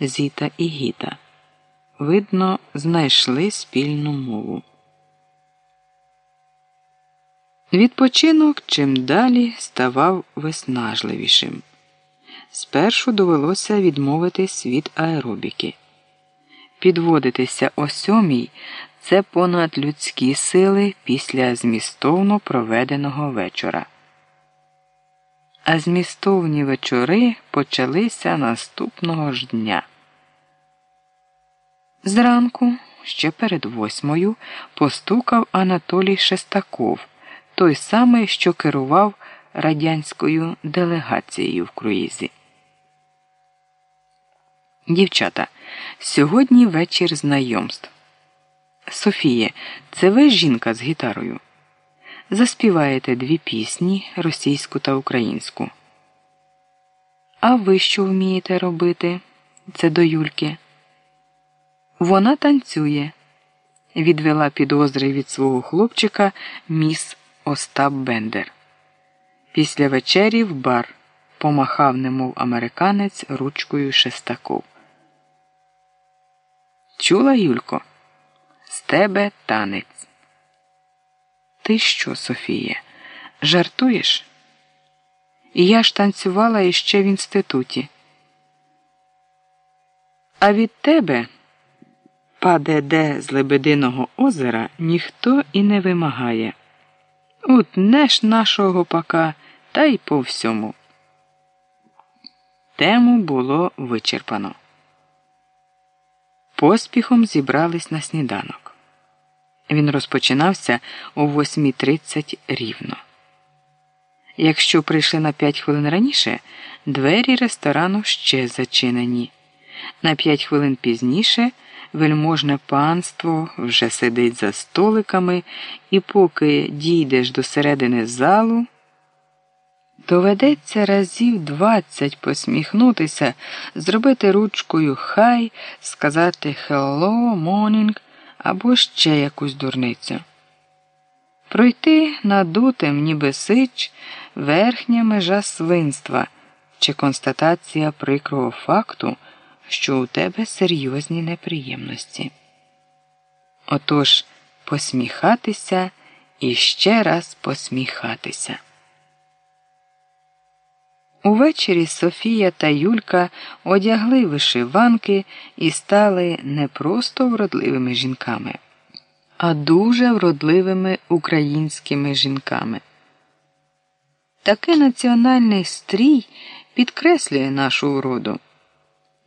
Зіта і Гіта. Видно, знайшли спільну мову. Відпочинок чим далі ставав виснажливішим. Спершу довелося відмовитись від аеробіки. Підводитися о сьомій це понад людські сили після змістовно проведеного вечора. А змістовні вечори почалися наступного ж дня. Зранку, ще перед восьмою, постукав Анатолій Шестаков, той самий, що керував радянською делегацією в круїзі. Дівчата, сьогодні вечір знайомств. Софіє, це ви жінка з гітарою. Заспіваєте дві пісні російську та українську. А ви що вмієте робити? Це до Юльки. Вона танцює, відвела підозри від свого хлопчика міс Остап Бендер. Після вечері в бар помахав, немов американець, ручкою Шестаков. Чула, Юлько? З тебе танець. Ти що, Софія, жартуєш? Я ж танцювала іще в інституті. А від тебе, паде де з Лебединого озера, ніхто і не вимагає. Утнеш нашого гопака та й по всьому. Тему було вичерпано. Поспіхом зібрались на сніданок. Він розпочинався о 8.30 рівно. Якщо прийшли на 5 хвилин раніше, двері ресторану ще зачинені. На 5 хвилин пізніше вельможне панство вже сидить за столиками, і поки дійдеш до середини залу. Доведеться разів двадцять посміхнутися, зробити ручкою хай, сказати «Hello, morning» або ще якусь дурницю. Пройти надутим, ніби сич, верхня межа свинства чи констатація прикрого факту, що у тебе серйозні неприємності. Отож, посміхатися і ще раз посміхатися. Увечері Софія та Юлька одягли вишиванки і стали не просто вродливими жінками, а дуже вродливими українськими жінками. Такий національний стрій підкреслює нашу уроду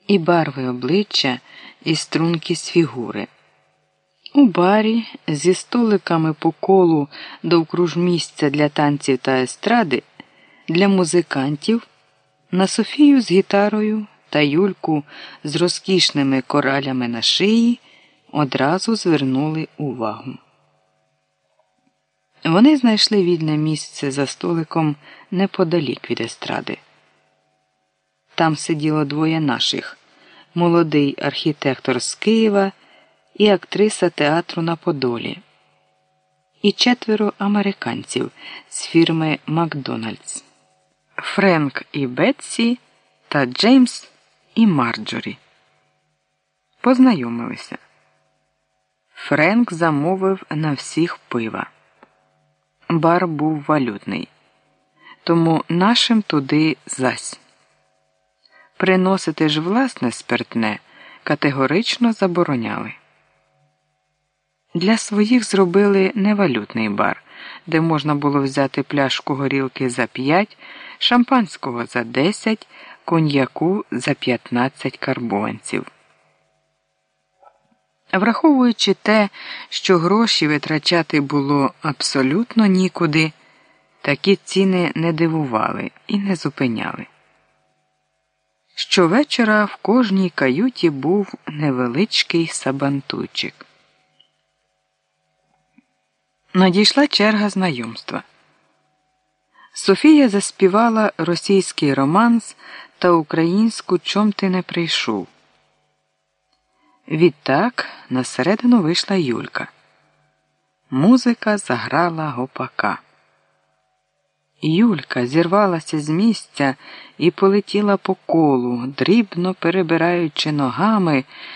і барви обличчя, і стрункість фігури. У барі зі столиками по колу довкруж місця для танців та естради для музикантів на Софію з гітарою та Юльку з розкішними коралями на шиї одразу звернули увагу. Вони знайшли вільне місце за столиком неподалік від естради. Там сиділо двоє наших молодий архітектор з Києва і актриса театру на Подолі, і четверо американців з фірми Макдональдс. Френк і Бетсі та Джеймс і Марджорі. Познайомилися. Френк замовив на всіх пива. Бар був валютний, тому нашим туди зась. Приносити ж власне спиртне категорично забороняли. Для своїх зробили невалютний бар, де можна було взяти пляшку горілки за 5, шампанського за 10, коньяку за 15 карбованців. Враховуючи те, що гроші витрачати було абсолютно нікуди, такі ціни не дивували і не зупиняли. Щовечора в кожній каюті був невеличкий сабантуйчик. Надійшла черга знайомства. Софія заспівала російський романс та українську чом ти не прийшов. Відтак на середину вийшла Юлька. Музика заграла гопака. Юлька зірвалася з місця і полетіла по колу, дрібно перебираючи ногами.